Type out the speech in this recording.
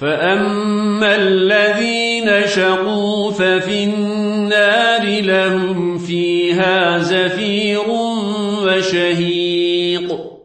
فأما الذين شقوا ففي النار لهم فيها زفير وشهيق